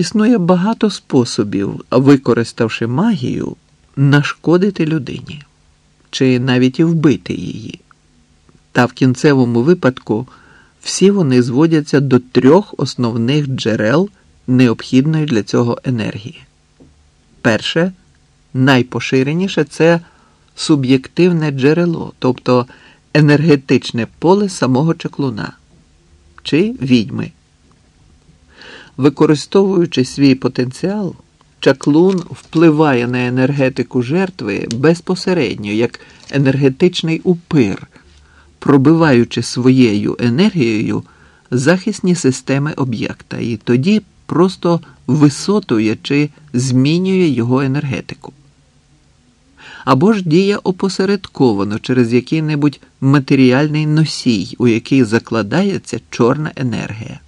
Існує багато способів, використавши магію, нашкодити людині чи навіть вбити її. Та в кінцевому випадку всі вони зводяться до трьох основних джерел необхідної для цього енергії. Перше, найпоширеніше це суб'єктивне джерело, тобто енергетичне поле самого чаклуна чи відьми. Використовуючи свій потенціал, чаклун впливає на енергетику жертви безпосередньо, як енергетичний упир, пробиваючи своєю енергією захисні системи об'єкта, і тоді просто висотує чи змінює його енергетику. Або ж діє опосередковано через який-небудь матеріальний носій, у який закладається чорна енергія.